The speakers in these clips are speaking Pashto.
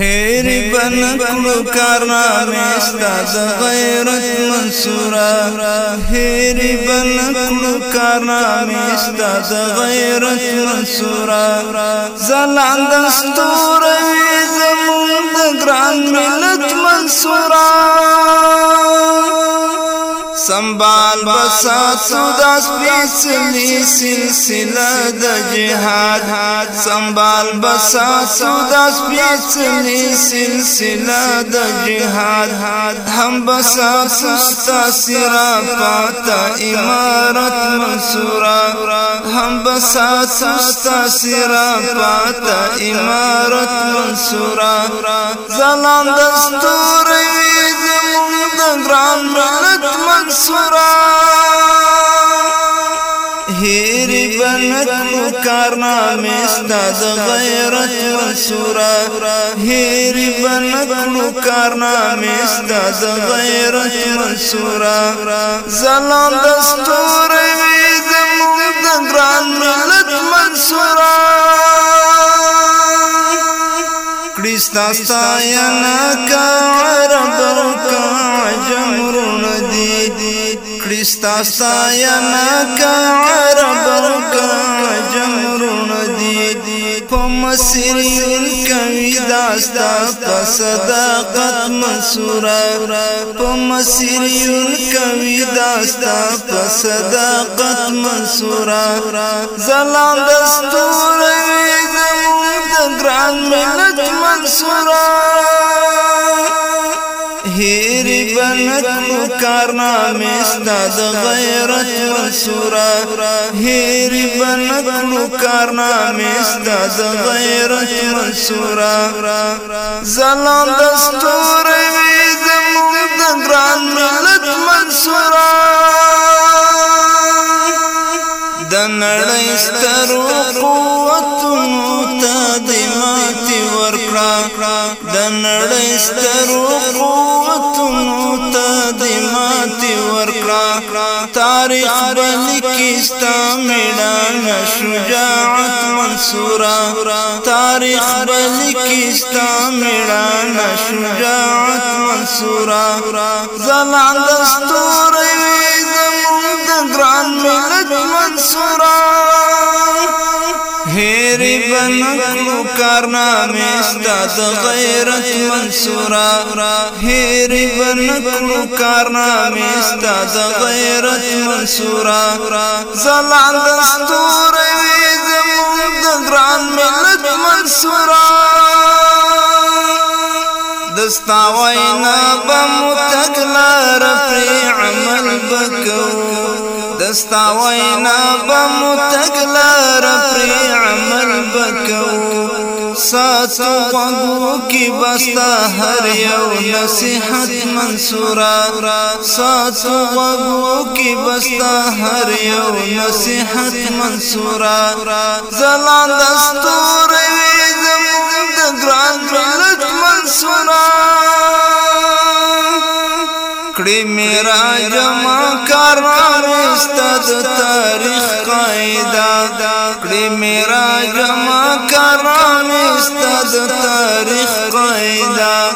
هیری بن کلو کارنامه استاد غیرت منصورا هیری بن کلو کارنامه استاد غیرت منصورا زلاند استوروی زمون د ګران ملت منصورا سنبال بسات سودا سپیسلی سلسله د جهاد سنبال بسات سودا سپیسلی سلسله د جهاد هم بسات سستا سرا پاتا امارت منصورا هم بسات سستا سرا پاتا امارت منصورا زلان دستور ویزم گران ملت منصورا هیری بنکو کارنامه استاد غیرت منصورا هیری بنکو کارنامه استاد غیرت منصورا زلال دستور وی زموږ د ګران ملت منصورا کړي ستا ستاینه کا رب کا کریستا ساینا کا عرب کا جمرون دی پا مسیرین کوي داستا په صداقت منصورا په مسیرین کوي داستا په صداقت منصورا زلان دستور زمون د ګران ملت منصورا هیر بنکو کارنامه استاد غیرت منصورا هیر بنکو کارنامه استاد غیرت منصورا زلان دستور وی زموږ د ګران ملت منصورا د نړۍ سترو د نړۍ سترو قوتونو ته د ماتې ورکړه تاریخ بلکستا میړانه شجاعت منصورا تاریخ بلکستا میړانه شجاعت منصورا زلاند ستورې زموږ د ګران ملت منصورا هیری بنکلو کارنامه استاد غیرت منصورا هیری بنکلو کارنامه استاد غیرت منصورا زلان دستور وی زمون د ګران ملت منصورا دستا وینا بمتکلار پری عمل بکو دستا وینا بمتکلار سات وګو کې بستا هر یو نصيحت منصورا سات وګو کې بستا هر یو نصيحت منصورا زلان دستور وي زموږ د ګران ملت منصورا کړي میرا جما کار استاد تاریخ قاعده میرا جمع کرام استاد تاریخ قیدا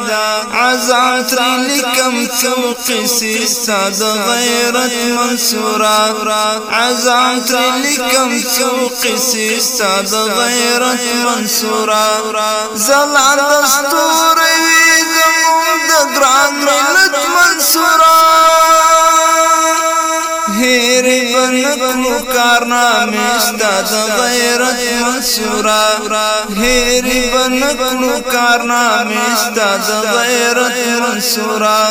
عزم را لکم تو قصی ساد غیرت منصورا عزم را لکم تو قصی ساد غیرت منصورا زلال دستور وی زمون د ګران کارنامه ستاد غیرت منصورا هیری بنکلو کارنامه ستاد غیرت منصورا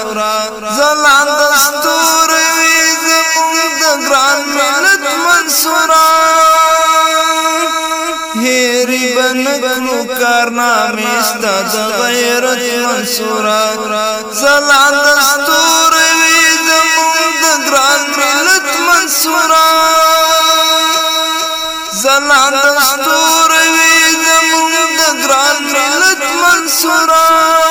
زلان دستور وی زمون د ګران ملت منصورا هیری بنکلو کارنامه ستاد غیرت منصورا زلان سنا د ستوري د ګران ملت منصوران